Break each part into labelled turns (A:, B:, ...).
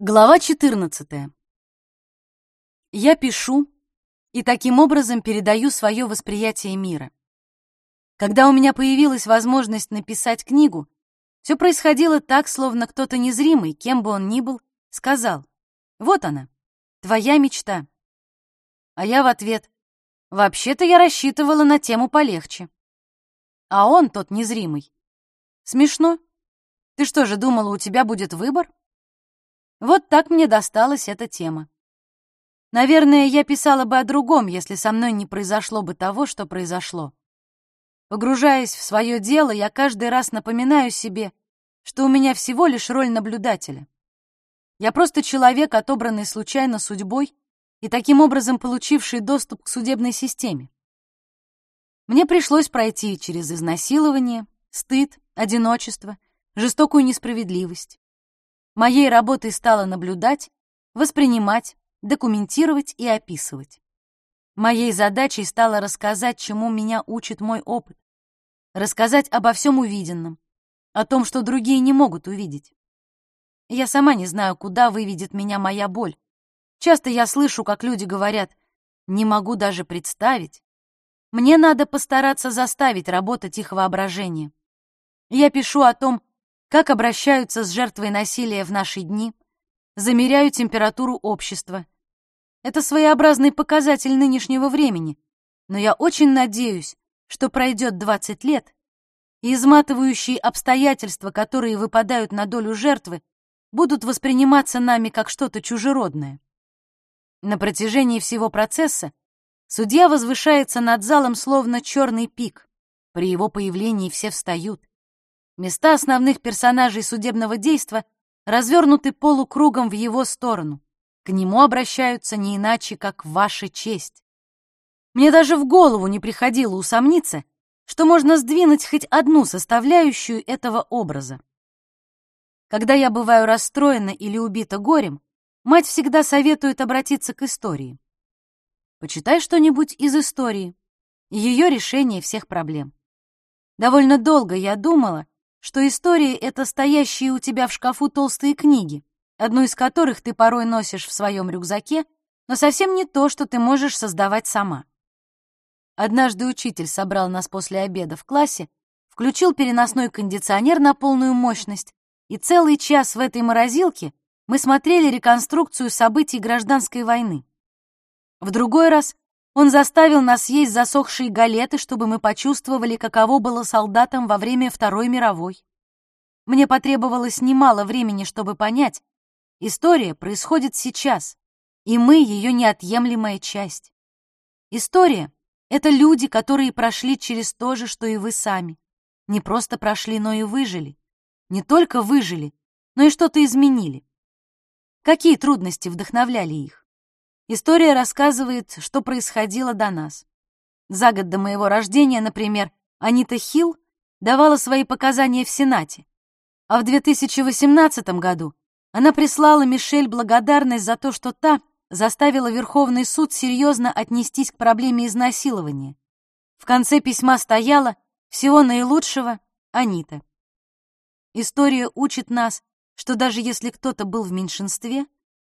A: Глава 14. Я пишу и таким образом передаю свое восприятие мира. Когда у меня появилась возможность написать книгу, все происходило так, словно кто-то незримый, кем бы он ни был, сказал «Вот она, твоя мечта». А я в ответ «Вообще-то я рассчитывала на тему полегче». А он, тот незримый, «Смешно. Ты что же думала, у тебя будет выбор?» Вот так мне досталась эта тема. Наверное, я писала бы о другом, если со мной не произошло бы того, что произошло. Погружаясь в свое дело, я каждый раз напоминаю себе, что у меня всего лишь роль наблюдателя. Я просто человек, отобранный случайно судьбой и таким образом получивший доступ к судебной системе. Мне пришлось пройти через изнасилование, стыд, одиночество, жестокую несправедливость. Моей работой стало наблюдать, воспринимать, документировать и описывать. Моей задачей стало рассказать, чему меня учит мой опыт, рассказать обо всем увиденном, о том, что другие не могут увидеть. Я сама не знаю, куда выведет меня моя боль. Часто я слышу, как люди говорят, не могу даже представить. Мне надо постараться заставить работать их воображение. Я пишу о том, как обращаются с жертвой насилия в наши дни, замеряю температуру общества. Это своеобразный показатель нынешнего времени, но я очень надеюсь, что пройдет 20 лет, и изматывающие обстоятельства, которые выпадают на долю жертвы, будут восприниматься нами как что-то чужеродное. На протяжении всего процесса судья возвышается над залом словно черный пик. При его появлении все встают. Места основных персонажей судебного действа развернуты полукругом в его сторону. К нему обращаются не иначе, как «Ваша честь». Мне даже в голову не приходило усомниться, что можно сдвинуть хоть одну составляющую этого образа. Когда я бываю расстроена или убита горем, мать всегда советует обратиться к истории. Почитай что-нибудь из истории, ее решение всех проблем. Довольно долго я думала, что истории — это стоящие у тебя в шкафу толстые книги, одну из которых ты порой носишь в своем рюкзаке, но совсем не то, что ты можешь создавать сама. Однажды учитель собрал нас после обеда в классе, включил переносной кондиционер на полную мощность, и целый час в этой морозилке мы смотрели реконструкцию событий гражданской войны. В другой раз он заставил нас есть засохшие галеты, чтобы мы почувствовали, каково было солдатам во время Второй мировой. Мне потребовалось немало времени, чтобы понять, история происходит сейчас, и мы ее неотъемлемая часть. История — это люди, которые прошли через то же, что и вы сами. Не просто прошли, но и выжили. Не только выжили, но и что-то изменили. Какие трудности вдохновляли их? История рассказывает, что происходило до нас. За год до моего рождения, например, Анита Хилл давала свои показания в Сенате, а в 2018 году она прислала Мишель благодарность за то, что та заставила Верховный суд серьезно отнестись к проблеме изнасилования. В конце письма стояло «Всего наилучшего, Анита». История учит нас, что даже если кто-то был в меньшинстве,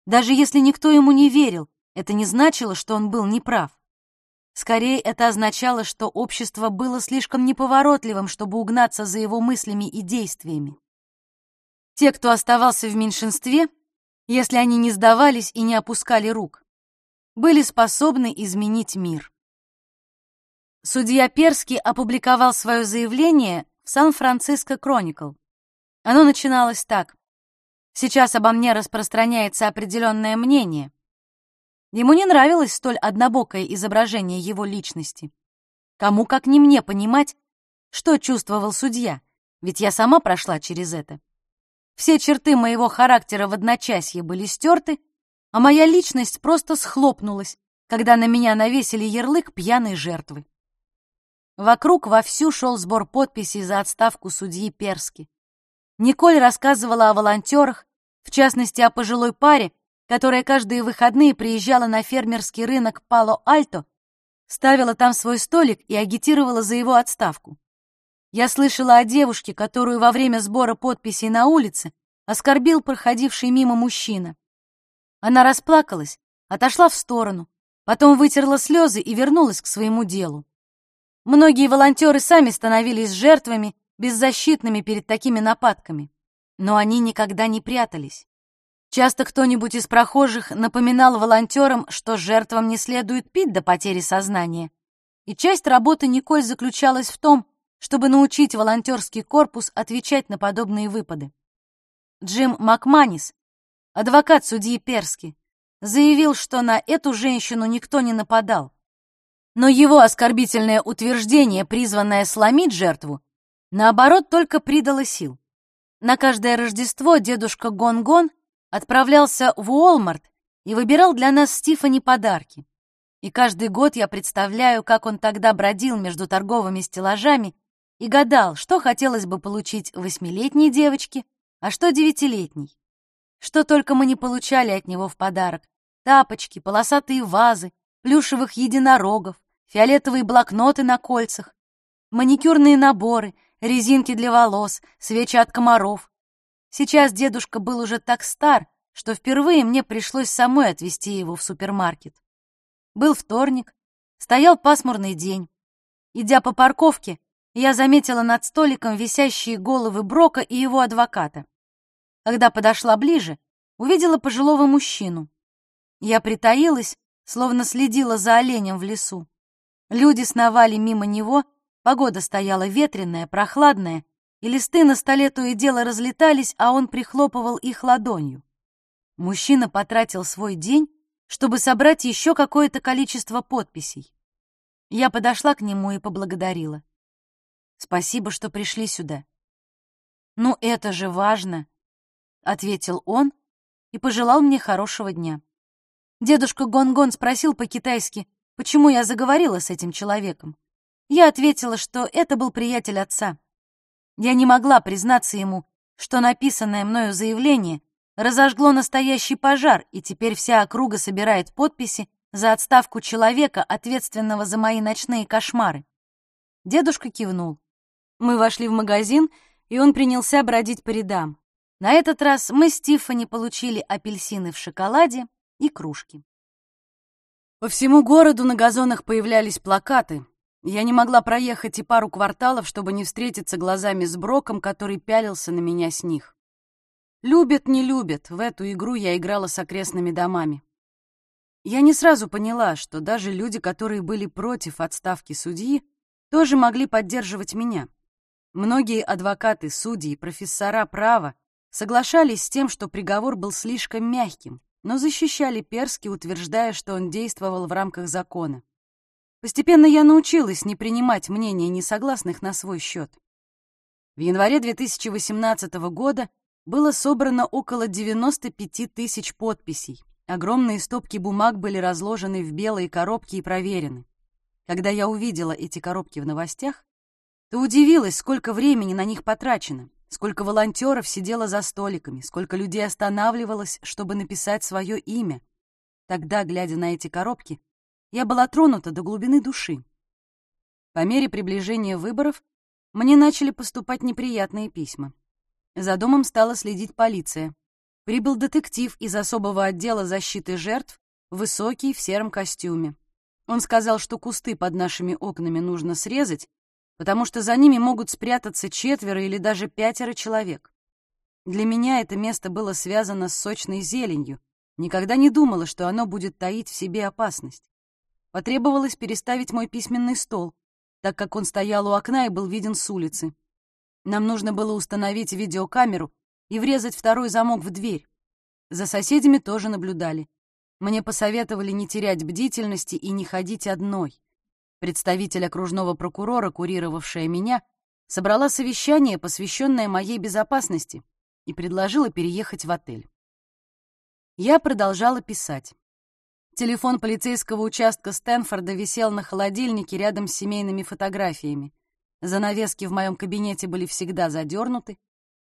A: даже если никто ему не верил, это не значило, что он был неправ. Скорее, это означало, что общество было слишком неповоротливым, чтобы угнаться за его мыслями и действиями. Те, кто оставался в меньшинстве, если они не сдавались и не опускали рук, были способны изменить мир. Судья Перский опубликовал свое заявление в Сан-Франциско Кроникл. Оно начиналось так. «Сейчас обо мне распространяется определенное мнение. Ему не нравилось столь однобокое изображение его личности. Кому, как не мне, понимать, что чувствовал судья, ведь я сама прошла через это. Все черты моего характера в одночасье были стерты, а моя личность просто схлопнулась, когда на меня навесили ярлык пьяной жертвы. Вокруг вовсю шел сбор подписей за отставку судьи Перски. Николь рассказывала о волонтерах, в частности, о пожилой паре, которая каждые выходные приезжала на фермерский рынок Пало-Альто, ставила там свой столик и агитировала за его отставку. Я слышала о девушке, которую во время сбора подписей на улице оскорбил проходивший мимо мужчина. Она расплакалась, отошла в сторону, потом вытерла слезы и вернулась к своему делу. Многие волонтеры сами становились жертвами, беззащитными перед такими нападками, но они никогда не прятались. Часто кто-нибудь из прохожих напоминал волонтерам, что жертвам не следует пить до потери сознания. И часть работы Николь заключалась в том, чтобы научить волонтерский корпус отвечать на подобные выпады. Джим Макманис, адвокат судьи Перски, заявил, что на эту женщину никто не нападал. Но его оскорбительное утверждение, призванное сломить жертву, наоборот, только придало сил. На каждое Рождество дедушка Гон-Гон отправлялся в Уолмарт и выбирал для нас с Тиффани подарки. И каждый год я представляю, как он тогда бродил между торговыми стеллажами и гадал, что хотелось бы получить восьмилетней девочке, а что девятилетней. Что только мы не получали от него в подарок. Тапочки, полосатые вазы, плюшевых единорогов, фиолетовые блокноты на кольцах, маникюрные наборы, резинки для волос, свечи от комаров, Сейчас дедушка был уже так стар, что впервые мне пришлось самой отвезти его в супермаркет. Был вторник, стоял пасмурный день. Идя по парковке, я заметила над столиком висящие головы Брока и его адвоката. Когда подошла ближе, увидела пожилого мужчину. Я притаилась, словно следила за оленем в лесу. Люди сновали мимо него, погода стояла ветреная, прохладная, и листы на столе то и дело разлетались, а он прихлопывал их ладонью. Мужчина потратил свой день, чтобы собрать еще какое-то количество подписей. Я подошла к нему и поблагодарила. «Спасибо, что пришли сюда». «Ну, это же важно», — ответил он и пожелал мне хорошего дня. Дедушка Гонгон спросил по-китайски, почему я заговорила с этим человеком. Я ответила, что это был приятель отца. Я не могла признаться ему, что написанное мною заявление разожгло настоящий пожар, и теперь вся округа собирает подписи за отставку человека, ответственного за мои ночные кошмары. Дедушка кивнул. Мы вошли в магазин, и он принялся бродить по рядам. На этот раз мы с Тиффани получили апельсины в шоколаде и кружки. По всему городу на газонах появлялись плакаты, я не могла проехать и пару кварталов, чтобы не встретиться глазами с Броком, который пялился на меня с них. Любят, не любят, в эту игру я играла с окрестными домами. Я не сразу поняла, что даже люди, которые были против отставки судьи, тоже могли поддерживать меня. Многие адвокаты, судьи, профессора права соглашались с тем, что приговор был слишком мягким, но защищали Перски, утверждая, что он действовал в рамках закона. Постепенно я научилась не принимать мнения несогласных на свой счет. В январе 2018 года было собрано около 95 тысяч подписей. Огромные стопки бумаг были разложены в белые коробки и проверены. Когда я увидела эти коробки в новостях, то удивилась, сколько времени на них потрачено, сколько волонтеров сидело за столиками, сколько людей останавливалось, чтобы написать свое имя. Тогда, глядя на эти коробки, я была тронута до глубины души. По мере приближения выборов мне начали поступать неприятные письма. За домом стала следить полиция. Прибыл детектив из особого отдела защиты жертв, высокий, в сером костюме. Он сказал, что кусты под нашими окнами нужно срезать, потому что за ними могут спрятаться четверо или даже пятеро человек. Для меня это место было связано с сочной зеленью. Никогда не думала, что оно будет таить в себе опасность. Потребовалось переставить мой письменный стол, так как он стоял у окна и был виден с улицы. Нам нужно было установить видеокамеру и врезать второй замок в дверь. За соседями тоже наблюдали. Мне посоветовали не терять бдительности и не ходить одной. Представитель окружного прокурора, курировавшая меня, собрала совещание, посвященное моей безопасности, и предложила переехать в отель. Я продолжала писать. Телефон полицейского участка Стэнфорда висел на холодильнике рядом с семейными фотографиями. Занавески в моем кабинете были всегда задернуты.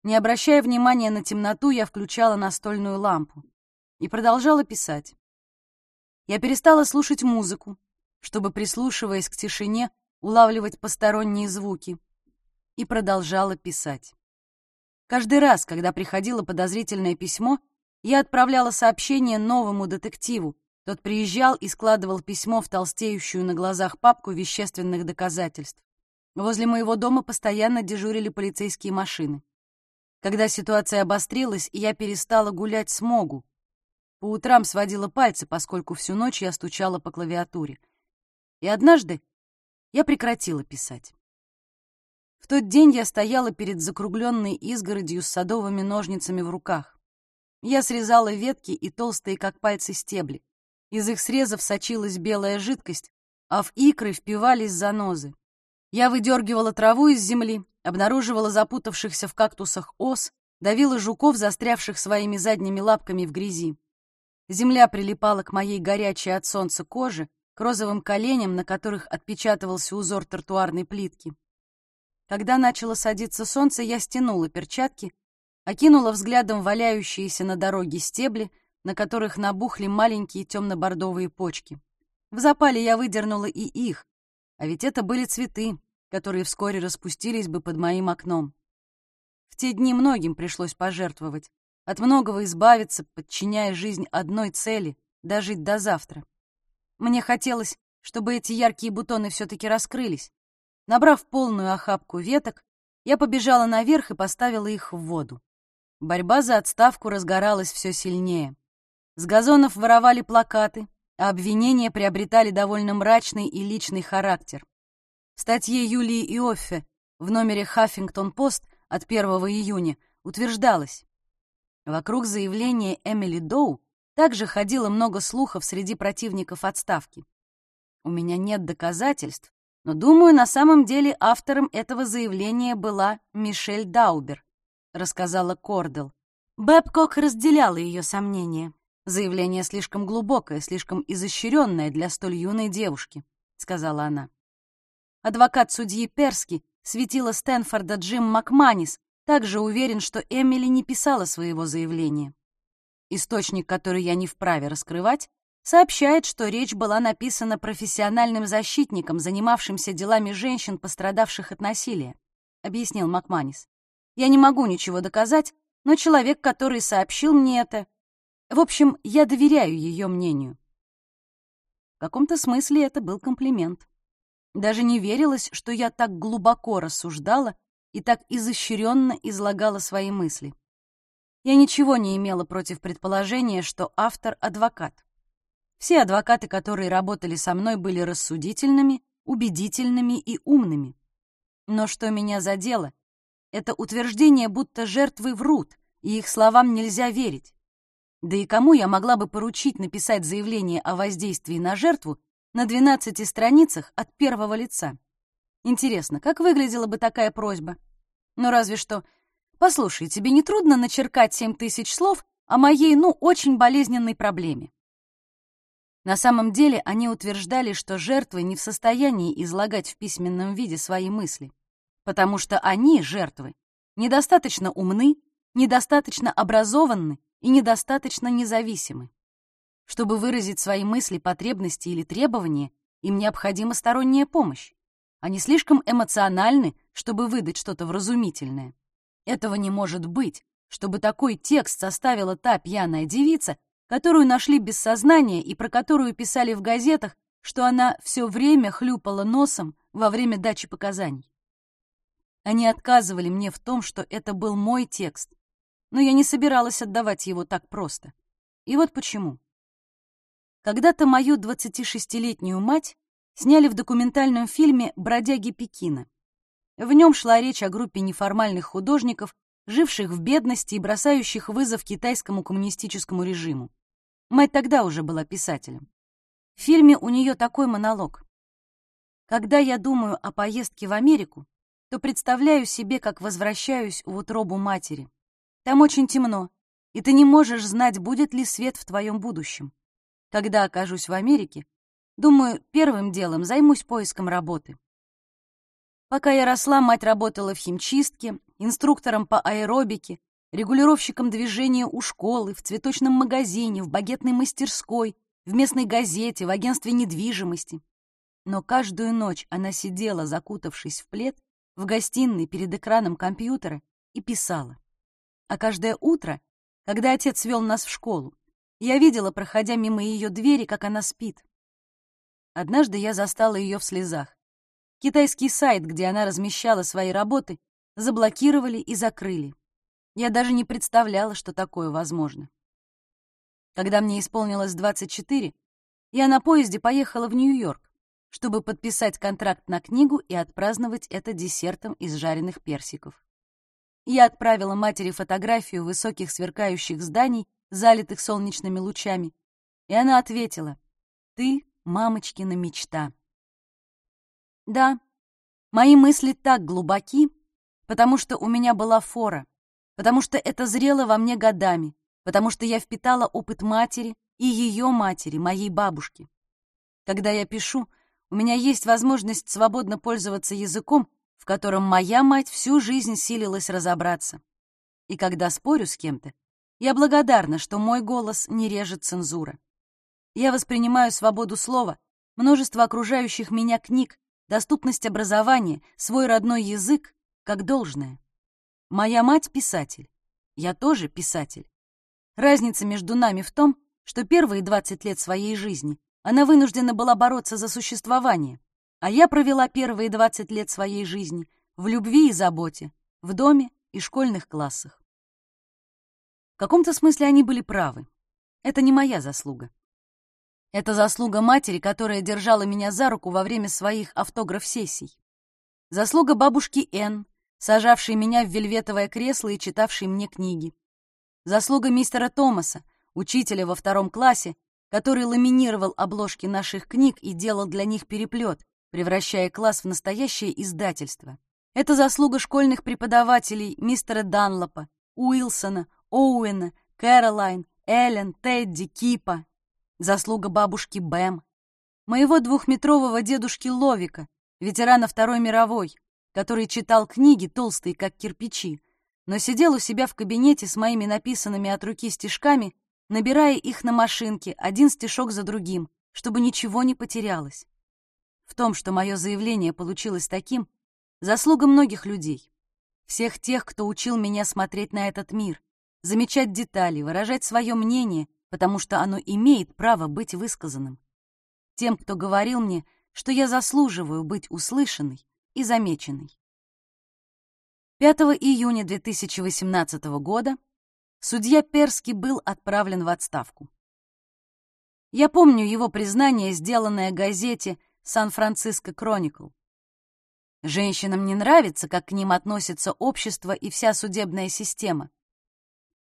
A: Не обращая внимания на темноту, я включала настольную лампу и продолжала писать. Я перестала слушать музыку, чтобы, прислушиваясь к тишине, улавливать посторонние звуки, и продолжала писать. Каждый раз, когда приходило подозрительное письмо, я отправляла сообщение новому детективу. Тот приезжал и складывал письмо в толстеющую на глазах папку вещественных доказательств. Возле моего дома постоянно дежурили полицейские машины. Когда ситуация обострилась, я перестала гулять с Могу. По утрам сводила пальцы, поскольку всю ночь я стучала по клавиатуре. И однажды я прекратила писать. В тот день я стояла перед закругленной изгородью с садовыми ножницами в руках. Я срезала ветки и толстые, как пальцы, стебли. Из их срезов сочилась белая жидкость, а в икры впивались занозы. Я выдергивала траву из земли, обнаруживала запутавшихся в кактусах ос, давила жуков, застрявших своими задними лапками в грязи. Земля прилипала к моей горячей от солнца коже, к розовым коленям, на которых отпечатывался узор тротуарной плитки. Когда начало садиться солнце, я стянула перчатки, окинула взглядом валяющиеся на дороге стебли, на которых набухли маленькие темно-бордовые почки. В запале я выдернула и их, а ведь это были цветы, которые вскоре распустились бы под моим окном. В те дни многим пришлось пожертвовать, от многого избавиться, подчиняя жизнь одной цели — дожить до завтра. Мне хотелось, чтобы эти яркие бутоны все-таки раскрылись. Набрав полную охапку веток, я побежала наверх и поставила их в воду. Борьба за отставку разгоралась все сильнее. С газонов воровали плакаты, а обвинения приобретали довольно мрачный и личный характер. В статье Юлии Иоффе в номере «Хаффингтон-Пост» от 1 июня утверждалось, вокруг заявления Эмили Доу также ходило много слухов среди противников отставки. У меня нет доказательств, но, думаю, на самом деле автором этого заявления была Мишель Даубер, рассказала Кордел. Бэбкок разделяла ее сомнения. Заявление слишком глубокое, слишком изощренное для столь юной девушки, сказала она. Адвокат судьи Перски, светила Стэнфорда Джим Макманис, также уверен, что Эмили не писала своего заявления. Источник, который я не вправе раскрывать, сообщает, что речь была написана профессиональным защитником, занимавшимся делами женщин, пострадавших от насилия, объяснил Макманис. Я не могу ничего доказать, но человек, который сообщил мне это, в общем, я доверяю ее мнению. В каком-то смысле это был комплимент. Даже не верилось, что я так глубоко рассуждала и так изощренно излагала свои мысли. Я ничего не имела против предположения, что автор — адвокат. Все адвокаты, которые работали со мной, были рассудительными, убедительными и умными. Но что меня задело, это утверждение, будто жертвы врут, и их словам нельзя верить. Да и кому я могла бы поручить написать заявление о воздействии на жертву на 12 страницах от первого лица? Интересно, как выглядела бы такая просьба? Ну, разве что... Послушай, тебе не трудно начеркать 7 тысяч слов о моей, ну, очень болезненной проблеме? На самом деле они утверждали, что жертвы не в состоянии излагать в письменном виде свои мысли, потому что они, жертвы, недостаточно умны, недостаточно образованы и недостаточно независимы. Чтобы выразить свои мысли, потребности или требования, им необходима сторонняя помощь. Они слишком эмоциональны, чтобы выдать что-то вразумительное. Этого не может быть, чтобы такой текст составила та пьяная девица, которую нашли без сознания и про которую писали в газетах, что она все время хлюпала носом во время дачи показаний. Они отказывали мне в том, что это был мой текст, но я не собиралась отдавать его так просто. И вот почему. Когда-то мою 26-летнюю мать сняли в документальном фильме «Бродяги Пекина». В нем шла речь о группе неформальных художников, живших в бедности и бросающих вызов китайскому коммунистическому режиму. Мать тогда уже была писателем. В фильме у нее такой монолог. «Когда я думаю о поездке в Америку, то представляю себе, как возвращаюсь в утробу матери. Там очень темно, и ты не можешь знать, будет ли свет в твоем будущем. Когда окажусь в Америке, думаю, первым делом займусь поиском работы. Пока я росла, мать работала в химчистке, инструктором по аэробике, регулировщиком движения у школы, в цветочном магазине, в багетной мастерской, в местной газете, в агентстве недвижимости. Но каждую ночь она сидела, закутавшись в плед, в гостиной перед экраном компьютера и писала. А каждое утро, когда отец вел нас в школу, я видела, проходя мимо ее двери, как она спит. Однажды я застала ее в слезах. Китайский сайт, где она размещала свои работы, заблокировали и закрыли. Я даже не представляла, что такое возможно. Когда мне исполнилось 24, я на поезде поехала в Нью-Йорк, чтобы подписать контракт на книгу и отпраздновать это десертом из жареных персиков. Я отправила матери фотографию высоких сверкающих зданий, залитых солнечными лучами, и она ответила, «Ты — мамочкина мечта». Да, мои мысли так глубоки, потому что у меня была фора, потому что это зрело во мне годами, потому что я впитала опыт матери и ее матери, моей бабушки. Когда я пишу, у меня есть возможность свободно пользоваться языком, в котором моя мать всю жизнь силилась разобраться. И когда спорю с кем-то, я благодарна, что мой голос не режет цензура. Я воспринимаю свободу слова, множество окружающих меня книг, доступность образования, свой родной язык как должное. Моя мать — писатель. Я тоже писатель. Разница между нами в том, что первые 20 лет своей жизни она вынуждена была бороться за существование, а я провела первые 20 лет своей жизни в любви и заботе, в доме и школьных классах. В каком-то смысле они были правы. Это не моя заслуга. Это заслуга матери, которая держала меня за руку во время своих автограф-сессий. Заслуга бабушки Н, сажавшей меня в вельветовое кресло и читавшей мне книги. Заслуга мистера Томаса, учителя во втором классе, который ламинировал обложки наших книг и делал для них переплет, превращая класс в настоящее издательство. Это заслуга школьных преподавателей мистера Данлопа, Уилсона, Оуэна, Кэролайн, Эллен, Тедди, Кипа. Заслуга бабушки Бэм. Моего двухметрового дедушки Ловика, ветерана Второй мировой, который читал книги, толстые как кирпичи, но сидел у себя в кабинете с моими написанными от руки стишками набирая их на машинке, один стишок за другим, чтобы ничего не потерялось. В том, что мое заявление получилось таким, заслуга многих людей. Всех тех, кто учил меня смотреть на этот мир, замечать детали, выражать свое мнение, потому что оно имеет право быть высказанным. Тем, кто говорил мне, что я заслуживаю быть услышанной и замеченной. 5 июня 2018 года судья Перский был отправлен в отставку. Я помню его признание, сделанное газете «Сан-Франциско Кроникл». Женщинам не нравится, как к ним относится общество и вся судебная система.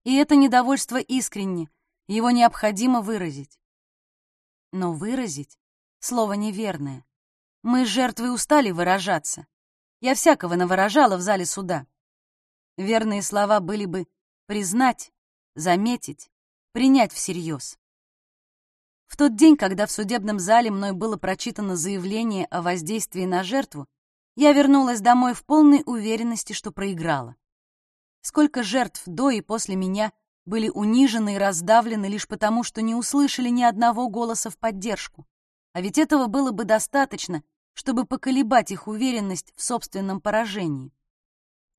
A: И это недовольство искренне, его необходимо выразить. Но выразить — слово неверное. Мы с жертвой устали выражаться. Я всякого навыражала в зале суда. Верные слова были бы признать, заметить, принять всерьез. В тот день, когда в судебном зале мной было прочитано заявление о воздействии на жертву, я вернулась домой в полной уверенности, что проиграла. Сколько жертв до и после меня были унижены и раздавлены лишь потому, что не услышали ни одного голоса в поддержку. А ведь этого было бы достаточно, чтобы поколебать их уверенность в собственном поражении.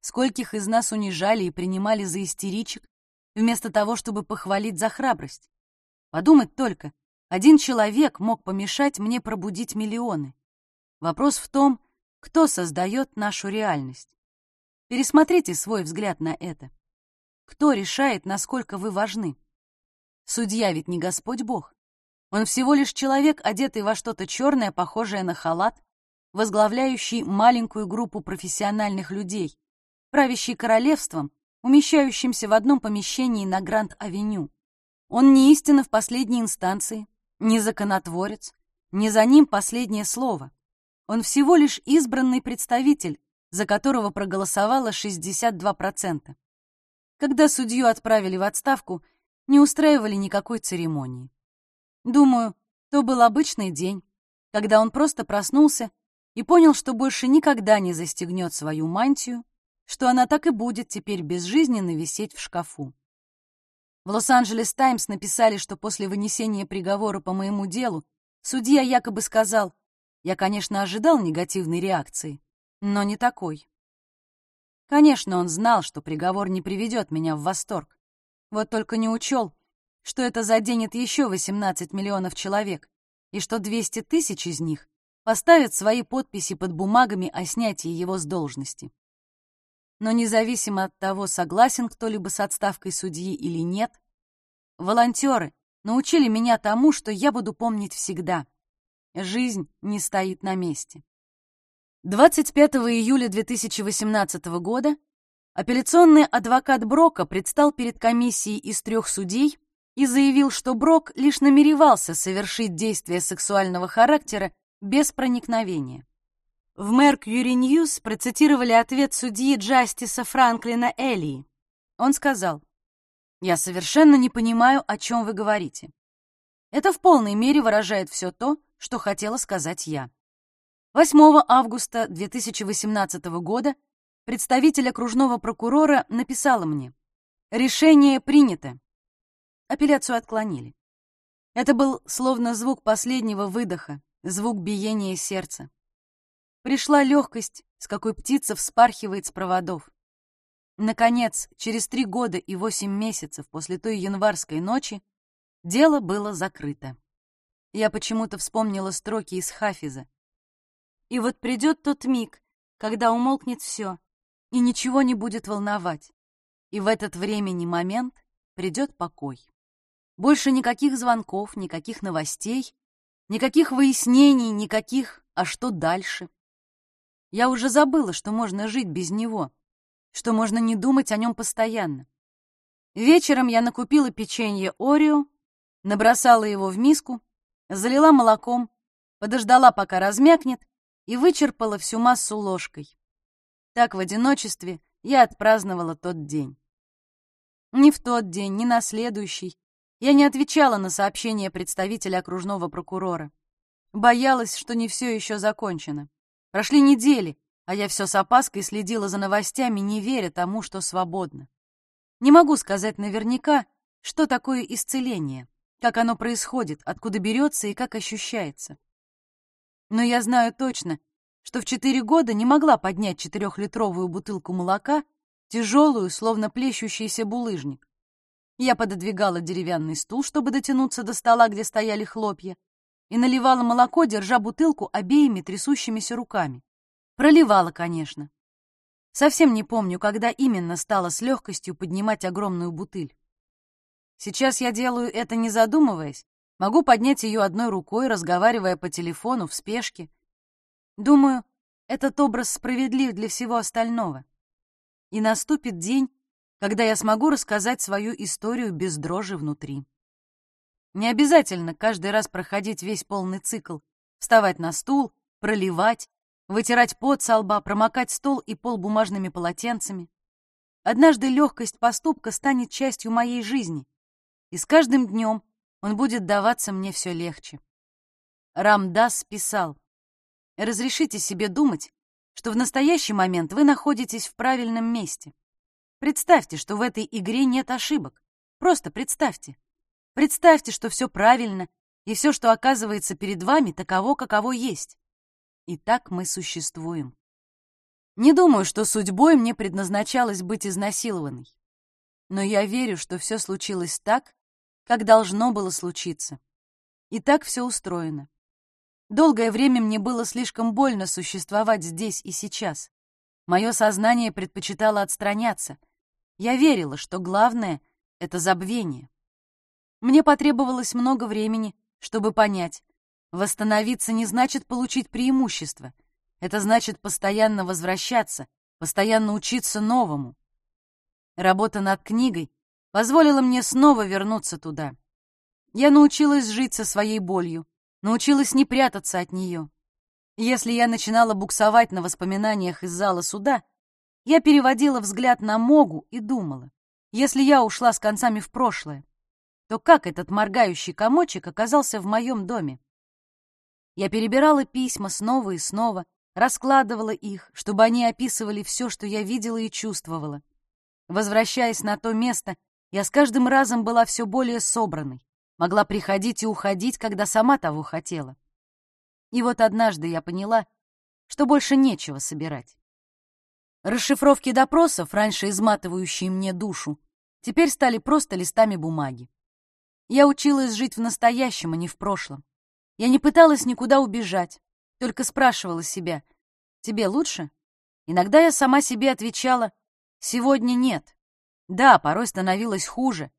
A: Скольких из нас унижали и принимали за истеричек, вместо того, чтобы похвалить за храбрость. Подумать только, один человек мог помешать мне пробудить миллионы. Вопрос в том, кто создает нашу реальность. Пересмотрите свой взгляд на это. Кто решает, насколько вы важны? Судья ведь не Господь Бог. Он всего лишь человек, одетый во что-то черное, похожее на халат, возглавляющий маленькую группу профессиональных людей, правящий королевством, умещающимся в одном помещении на Гранд-авеню. Он не истина в последней инстанции, не законотворец, не за ним последнее слово. Он всего лишь избранный представитель, за которого проголосовало 62%. Когда судью отправили в отставку, не устраивали никакой церемонии. Думаю, то был обычный день, когда он просто проснулся и понял, что больше никогда не застегнет свою мантию что она так и будет теперь безжизненно висеть в шкафу. В Лос-Анджелес Таймс написали, что после вынесения приговора по моему делу судья якобы сказал, я, конечно, ожидал негативной реакции, но не такой. Конечно, он знал, что приговор не приведет меня в восторг. Вот только не учел, что это заденет еще 18 миллионов человек, и что 200 тысяч из них поставят свои подписи под бумагами о снятии его с должности. Но независимо от того, согласен кто-либо с отставкой судьи или нет, волонтеры научили меня тому, что я буду помнить всегда. Жизнь не стоит на месте. 25 июля 2018 года апелляционный адвокат Брока предстал перед комиссией из трех судей и заявил, что Брок лишь намеревался совершить действия сексуального характера без проникновения. В Mercury News процитировали ответ судьи Джастиса Франклина Элли. Он сказал, «Я совершенно не понимаю, о чем вы говорите. Это в полной мере выражает все то, что хотела сказать я». 8 августа 2018 года представитель окружного прокурора написала мне, «Решение принято. Апелляцию отклонили. Это был словно звук последнего выдоха, звук биения сердца. Пришла легкость, с какой птица вспархивает с проводов. Наконец, через три года и восемь месяцев после той январской ночи дело было закрыто. Я почему-то вспомнила строки из Хафиза. И вот придет тот миг, когда умолкнет все, и ничего не будет волновать. И в этот времени момент придет покой. Больше никаких звонков, никаких новостей, никаких выяснений, никаких «а что дальше?». Я уже забыла, что можно жить без него, что можно не думать о нем постоянно. Вечером я накупила печенье Орео, набросала его в миску, залила молоком, подождала, пока размякнет, и вычерпала всю массу ложкой. Так в одиночестве я отпраздновала тот день. Ни в тот день, ни на следующий я не отвечала на сообщение представителя окружного прокурора. Боялась, что не все еще закончено. Прошли недели, а я все с опаской следила за новостями, не веря тому, что свободно. Не могу сказать наверняка, что такое исцеление, как оно происходит, откуда берется и как ощущается. Но я знаю точно, что в четыре года не могла поднять четырехлитровую бутылку молока, тяжелую, словно плещущийся булыжник. Я пододвигала деревянный стул, чтобы дотянуться до стола, где стояли хлопья, и наливала молоко, держа бутылку обеими трясущимися руками. Проливала, конечно. Совсем не помню, когда именно стала с легкостью поднимать огромную бутыль. Сейчас я делаю это не задумываясь, могу поднять ее одной рукой, разговаривая по телефону в спешке. Думаю, этот образ справедлив для всего остального. И наступит день, когда я смогу рассказать свою историю без дрожи внутри. Не обязательно каждый раз проходить весь полный цикл, вставать на стул, проливать, вытирать пот со лба, промокать стол и пол бумажными полотенцами. Однажды легкость поступка станет частью моей жизни, и с каждым днем он будет даваться мне все легче. Рамдас писал, «Разрешите себе думать, что в настоящий момент вы находитесь в правильном месте. Представьте, что в этой игре нет ошибок. Просто представьте. Представьте, что все правильно, и все, что оказывается перед вами, таково, каково есть. И так мы существуем. Не думаю, что судьбой мне предназначалось быть изнасилованной. Но я верю, что все случилось так, как должно было случиться. И так все устроено. Долгое время мне было слишком больно существовать здесь и сейчас. Мое сознание предпочитало отстраняться, я верила, что главное — это забвение. Мне потребовалось много времени, чтобы понять, восстановиться не значит получить преимущество. Это значит постоянно возвращаться, постоянно учиться новому. Работа над книгой позволила мне снова вернуться туда. Я научилась жить со своей болью, научилась не прятаться от нее. Если я начинала буксовать на воспоминаниях из зала суда, я переводила взгляд на Могу и думала, если я ушла с концами в прошлое, то как этот моргающий комочек оказался в моем доме? Я перебирала письма снова и снова, раскладывала их, чтобы они описывали все, что я видела и чувствовала. Возвращаясь на то место, я с каждым разом была все более собранной, могла приходить и уходить, когда сама того хотела. И вот однажды я поняла, что больше нечего собирать. Расшифровки допросов, раньше изматывающие мне душу, теперь стали просто листами бумаги. Я училась жить в настоящем, а не в прошлом. Я не пыталась никуда убежать, только спрашивала себя, «Тебе лучше?» Иногда я сама себе отвечала, «Сегодня нет». Да, порой становилось хуже,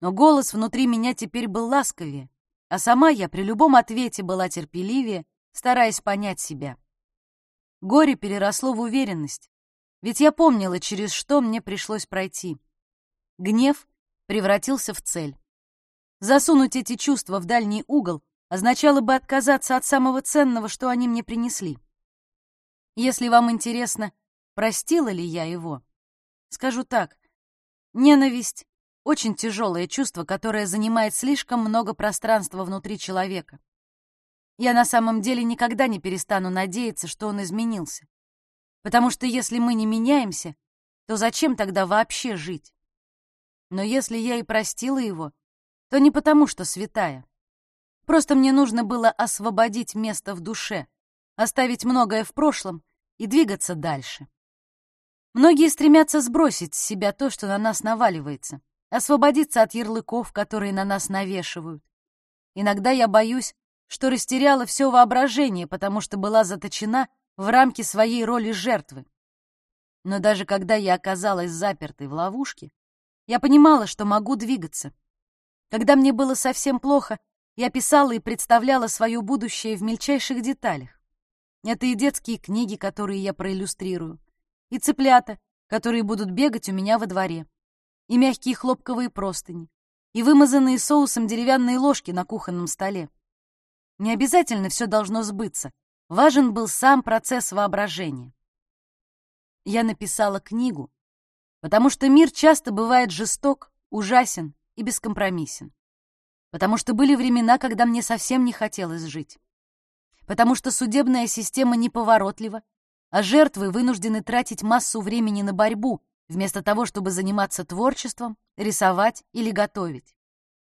A: но голос внутри меня теперь был ласковее, а сама я при любом ответе была терпеливее, стараясь понять себя. Горе переросло в уверенность, ведь я помнила, через что мне пришлось пройти. Гнев превратился в цель. Засунуть эти чувства в дальний угол означало бы отказаться от самого ценного, что они мне принесли. Если вам интересно, простила ли я его, скажу так. Ненависть — очень тяжелое чувство, которое занимает слишком много пространства внутри человека. Я на самом деле никогда не перестану надеяться, что он изменился. Потому что если мы не меняемся, то зачем тогда вообще жить? Но если я и простила его, то не потому, что святая. Просто мне нужно было освободить место в душе, оставить многое в прошлом и двигаться дальше. Многие стремятся сбросить с себя то, что на нас наваливается, освободиться от ярлыков, которые на нас навешивают. Иногда я боюсь, что растеряла все воображение, потому что была заточена в рамки своей роли жертвы. Но даже когда я оказалась запертой в ловушке, я понимала, что могу двигаться. Когда мне было совсем плохо, я писала и представляла свое будущее в мельчайших деталях. Это и детские книги, которые я проиллюстрирую, и цыплята, которые будут бегать у меня во дворе, и мягкие хлопковые простыни, и вымазанные соусом деревянные ложки на кухонном столе. Не обязательно все должно сбыться, Важен был сам процесс воображения. Я написала книгу, потому что мир часто бывает жесток, ужасен и бескомпромиссен. Потому что были времена, когда мне совсем не хотелось жить. Потому что судебная система неповоротлива, а жертвы вынуждены тратить массу времени на борьбу, вместо того, чтобы заниматься творчеством, рисовать или готовить.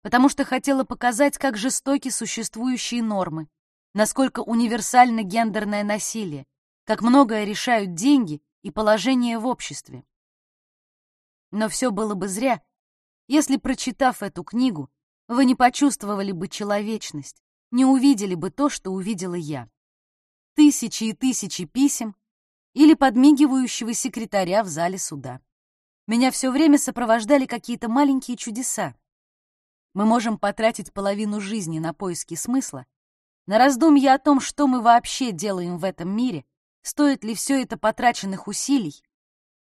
A: Потому что хотела показать, как жестоки существующие нормы, насколько универсально гендерное насилие, как многое решают деньги и положение в обществе. Но все было бы зря, если, прочитав эту книгу, вы не почувствовали бы человечность, не увидели бы то, что увидела я. Тысячи и тысячи писем или подмигивающего секретаря в зале суда. Меня все время сопровождали какие-то маленькие чудеса. Мы можем потратить половину жизни на поиски смысла, на раздумье о том, что мы вообще делаем в этом мире, стоит ли все это потраченных усилий.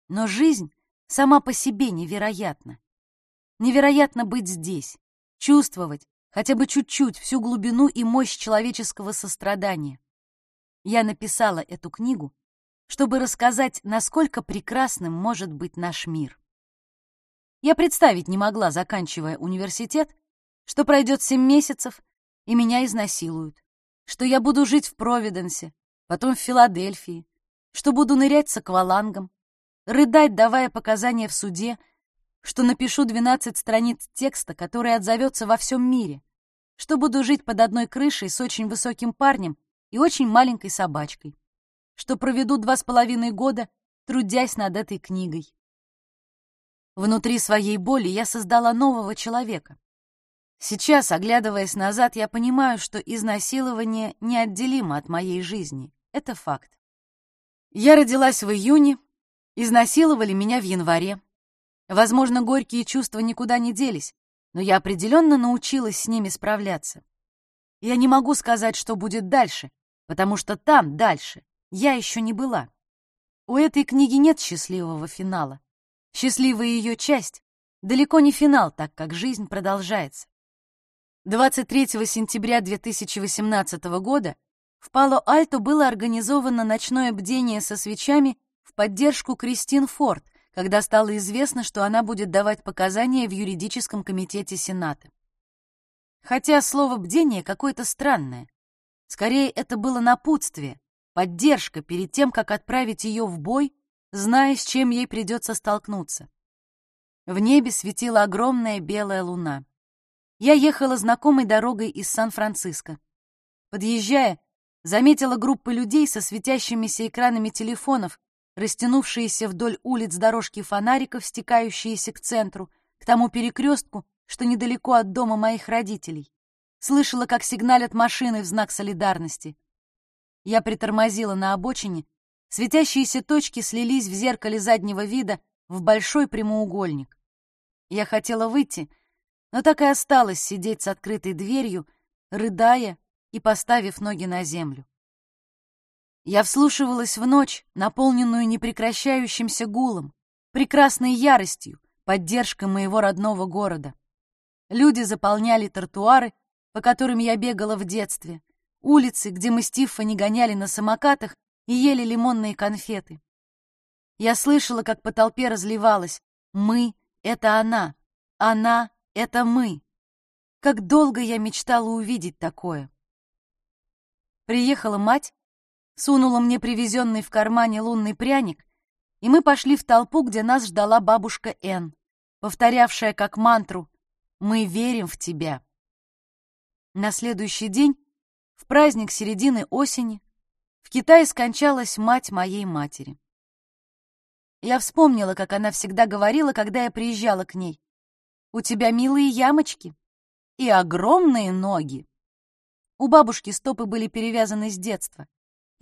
A: Но жизнь сама по себе невероятна. Невероятно быть здесь, чувствовать хотя бы чуть-чуть всю глубину и мощь человеческого сострадания. Я написала эту книгу, чтобы рассказать, насколько прекрасным может быть наш мир. Я представить не могла, заканчивая университет, что пройдет семь месяцев, и меня изнасилуют что я буду жить в Провиденсе, потом в Филадельфии, что буду нырять с аквалангом, рыдать, давая показания в суде, что напишу 12 страниц текста, который отзовется во всем мире, что буду жить под одной крышей с очень высоким парнем и очень маленькой собачкой, что проведу два с половиной года, трудясь над этой книгой. Внутри своей боли я создала нового человека, Сейчас, оглядываясь назад, я понимаю, что изнасилование неотделимо от моей жизни. Это факт. Я родилась в июне, изнасиловали меня в январе. Возможно, горькие чувства никуда не делись, но я определенно научилась с ними справляться. Я не могу сказать, что будет дальше, потому что там, дальше, я еще не была. У этой книги нет счастливого финала. Счастливая ее часть — далеко не финал, так как жизнь продолжается. 23 сентября 2018 года в Пало-Альто было организовано ночное бдение со свечами в поддержку Кристин Форд, когда стало известно, что она будет давать показания в юридическом комитете Сената. Хотя слово «бдение» какое-то странное. Скорее, это было напутствие, поддержка перед тем, как отправить ее в бой, зная, с чем ей придется столкнуться. В небе светила огромная белая луна. Я ехала знакомой дорогой из Сан-Франциско. Подъезжая, заметила группы людей со светящимися экранами телефонов, растянувшиеся вдоль улиц дорожки фонариков, стекающиеся к центру, к тому перекрестку, что недалеко от дома моих родителей. Слышала, как сигналят машины в знак солидарности. Я притормозила на обочине, светящиеся точки слились в зеркале заднего вида в большой прямоугольник. Я хотела выйти, но так и осталась сидеть с открытой дверью, рыдая и поставив ноги на землю. Я вслушивалась в ночь, наполненную непрекращающимся гулом, прекрасной яростью, поддержкой моего родного города. Люди заполняли тротуары, по которым я бегала в детстве, улицы, где мы с Тиффани гоняли на самокатах и ели лимонные конфеты. Я слышала, как по толпе разливалось «Мы — это она, она — это мы». Как долго я мечтала увидеть такое. Приехала мать, сунула мне привезенный в кармане лунный пряник, и мы пошли в толпу, где нас ждала бабушка Н, повторявшая как мантру «Мы верим в тебя». На следующий день, в праздник середины осени, в Китае скончалась мать моей матери. Я вспомнила, как она всегда говорила, когда я приезжала к ней. «У тебя милые ямочки и огромные ноги». У бабушки стопы были перевязаны с детства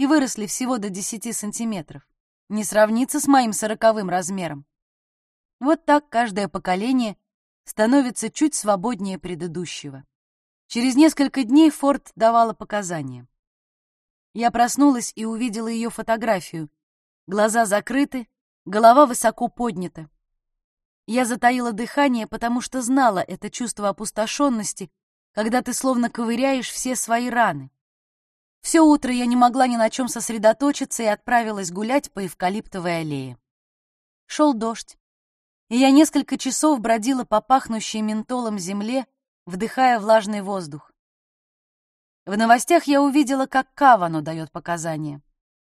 A: и выросли всего до 10 сантиметров. Не сравнится с моим сороковым размером. Вот так каждое поколение становится чуть свободнее предыдущего. Через несколько дней Форд давала показания. Я проснулась и увидела ее фотографию. Глаза закрыты, голова высоко поднята. Я затаила дыхание, потому что знала это чувство опустошенности, когда ты словно ковыряешь все свои раны. Все утро я не могла ни на чем сосредоточиться и отправилась гулять по эвкалиптовой аллее. Шел дождь, и я несколько часов бродила по пахнущей ментолом земле, вдыхая влажный воздух. В новостях я увидела, как Кавану дает показания.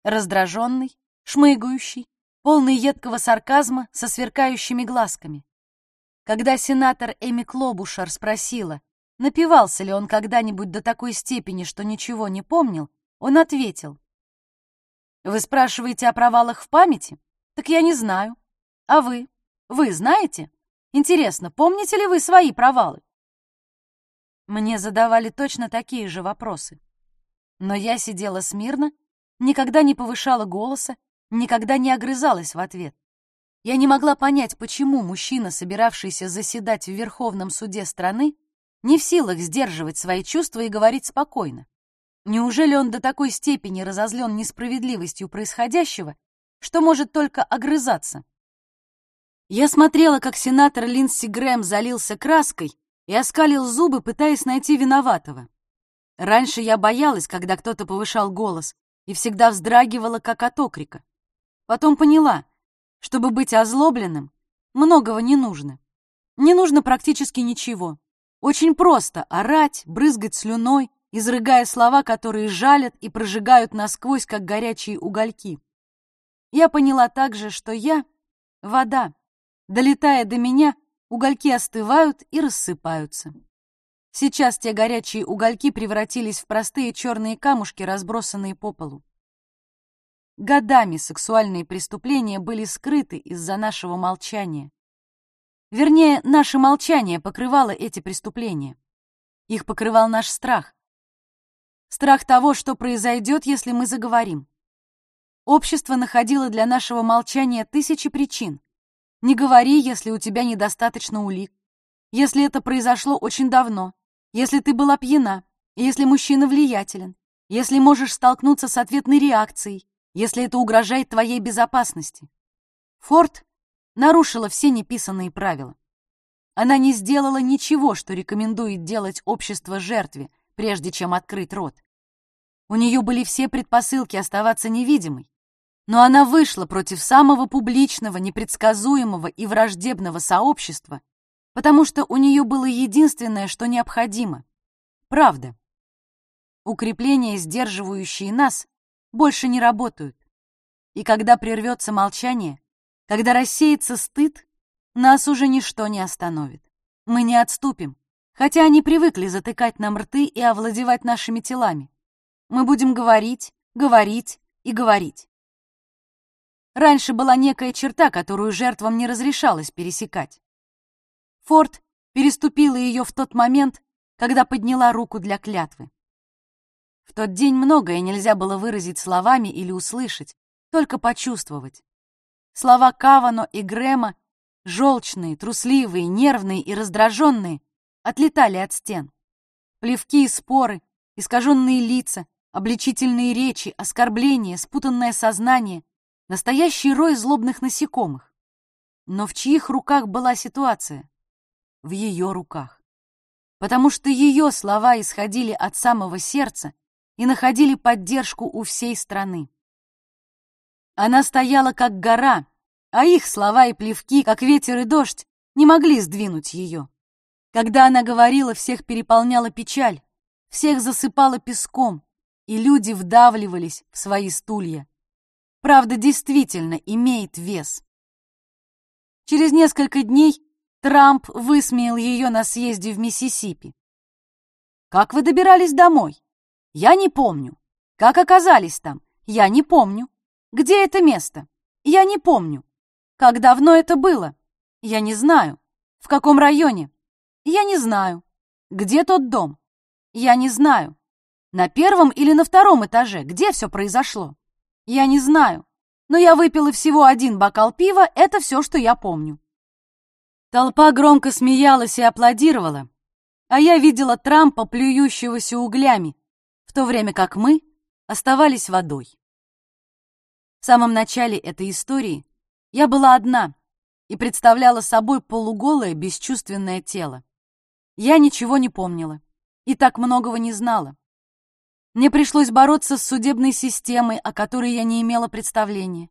A: Раздраженный, шмыгающий, полный едкого сарказма со сверкающими глазками. Когда сенатор Эми Клобушар спросила, напивался ли он когда-нибудь до такой степени, что ничего не помнил, он ответил. «Вы спрашиваете о провалах в памяти? Так я не знаю. А вы? Вы знаете? Интересно, помните ли вы свои провалы?» Мне задавали точно такие же вопросы. Но я сидела смирно, никогда не повышала голоса, никогда не огрызалась в ответ. Я не могла понять, почему мужчина, собиравшийся заседать в Верховном суде страны, не в силах сдерживать свои чувства и говорить спокойно. Неужели он до такой степени разозлен несправедливостью происходящего, что может только огрызаться? Я смотрела, как сенатор Линдси Грэм залился краской и оскалил зубы, пытаясь найти виноватого. Раньше я боялась, когда кто-то повышал голос, и всегда вздрагивала, как от окрика. Потом поняла, чтобы быть озлобленным, многого не нужно. Не нужно практически ничего. Очень просто орать, брызгать слюной, изрыгая слова, которые жалят и прожигают насквозь, как горячие угольки. Я поняла также, что я — вода. Долетая до меня, угольки остывают и рассыпаются. Сейчас те горячие угольки превратились в простые черные камушки, разбросанные по полу. Годами сексуальные преступления были скрыты из-за нашего молчания. Вернее, наше молчание покрывало эти преступления. Их покрывал наш страх. Страх того, что произойдет, если мы заговорим. Общество находило для нашего молчания тысячи причин. Не говори, если у тебя недостаточно улик. Если это произошло очень давно. Если ты была пьяна. Если мужчина влиятелен. Если можешь столкнуться с ответной реакцией. Если это угрожает твоей безопасности. Форд нарушила все неписанные правила. Она не сделала ничего, что рекомендует делать общество жертве, прежде чем открыть рот. У нее были все предпосылки оставаться невидимой, но она вышла против самого публичного, непредсказуемого и враждебного сообщества, потому что у нее было единственное, что необходимо — правда. Укрепления, сдерживающие нас, больше не работают. И когда прервется молчание, когда рассеется стыд, нас уже ничто не остановит. Мы не отступим, хотя они привыкли затыкать нам рты и овладевать нашими телами. Мы будем говорить, говорить и говорить. Раньше была некая черта, которую жертвам не разрешалось пересекать. Форд переступила ее в тот момент, когда подняла руку для клятвы. В тот день многое нельзя было выразить словами или услышать, только почувствовать. Слова Кавано и Грэма, желчные, трусливые, нервные и раздраженные, отлетали от стен. Плевки и споры, искаженные лица, обличительные речи, оскорбления, спутанное сознание, настоящий рой злобных насекомых. Но в чьих руках была ситуация? В ее руках. Потому что ее слова исходили от самого сердца и находили поддержку у всей страны. Она стояла как гора, а их слова и плевки, как ветер и дождь, не могли сдвинуть ее. Когда она говорила, всех переполняла печаль, всех засыпала песком, и люди вдавливались в свои стулья. Правда действительно имеет вес. Через несколько дней Трамп высмеял ее на съезде в Миссисипи. «Как вы добирались домой?» «Я не помню». «Как оказались там?» «Я не помню». «Где это место?» «Я не помню». «Как давно это было?» «Я не знаю». «В каком районе?» «Я не знаю». «Где тот дом?» «Я не знаю». «На первом или на втором этаже? Где все произошло?» «Я не знаю. Но я выпила всего один бокал пива, это все, что я помню». Толпа громко смеялась и аплодировала, а я видела Трампа, плюющегося углями, в то время как мы оставались водой. В самом начале этой истории я была одна и представляла собой полуголое, бесчувственное тело. Я ничего не помнила и так многого не знала. Мне пришлось бороться с судебной системой, о которой я не имела представления,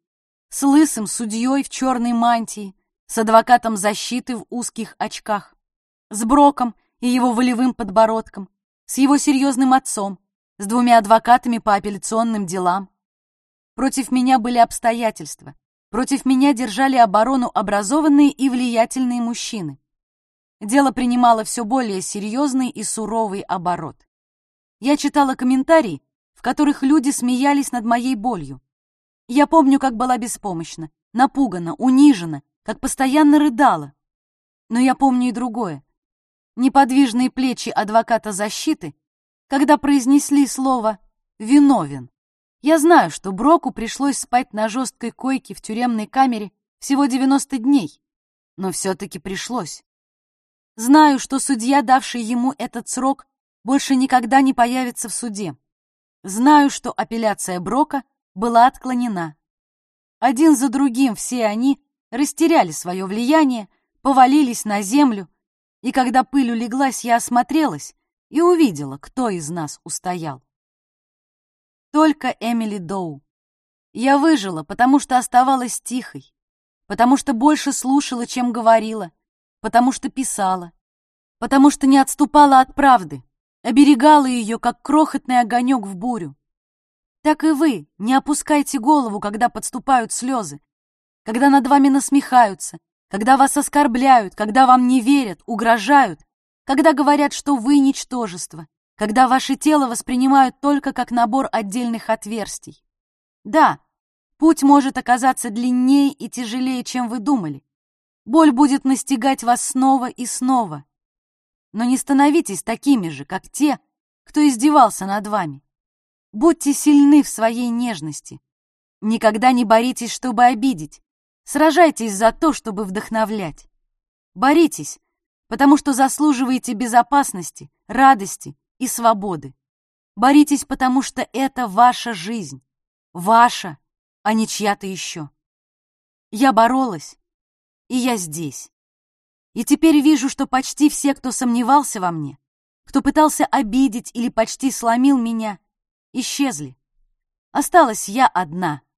A: с лысым судьей в черной мантии, с адвокатом защиты в узких очках, с Броком и его волевым подбородком, с его серьезным отцом, с двумя адвокатами по апелляционным делам. Против меня были обстоятельства, против меня держали оборону образованные и влиятельные мужчины. Дело принимало все более серьезный и суровый оборот. Я читала комментарии, в которых люди смеялись над моей болью. Я помню, как была беспомощна, напугана, унижена, как постоянно рыдала. Но я помню и другое. Неподвижные плечи адвоката защиты, когда произнесли слово «виновен». Я знаю, что Броку пришлось спать на жесткой койке в тюремной камере всего 90 дней, но все-таки пришлось. Знаю, что судья, давший ему этот срок, больше никогда не появится в суде. Знаю, что апелляция Брока была отклонена. Один за другим все они растеряли свое влияние, повалились на землю, и когда пыль улеглась, я осмотрелась и увидела, кто из нас устоял. Только Эмили Доу. Я выжила, потому что оставалась тихой, потому что больше слушала, чем говорила, потому что писала, потому что не отступала от правды, оберегала ее, как крохотный огонек в бурю. Так и вы не опускайте голову, когда подступают слезы, когда над вами насмехаются, когда вас оскорбляют, когда вам не верят, угрожают, когда говорят, что вы ничтожество, когда ваше тело воспринимают только как набор отдельных отверстий. Да, путь может оказаться длиннее и тяжелее, чем вы думали. Боль будет настигать вас снова и снова. Но не становитесь такими же, как те, кто издевался над вами. Будьте сильны в своей нежности. Никогда не боритесь, чтобы обидеть. Сражайтесь за то, чтобы вдохновлять. Боритесь, потому что заслуживаете безопасности, радости и свободы. Боритесь, потому что это ваша жизнь. Ваша, а не чья-то еще. Я боролась, и я здесь. И теперь вижу, что почти все, кто сомневался во мне, кто пытался обидеть или почти сломил меня, исчезли. Осталась я одна —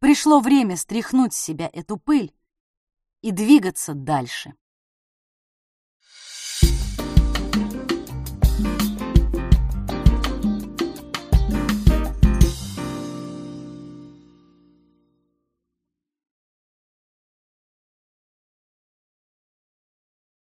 A: Пришло время стряхнуть с себя эту пыль и двигаться дальше.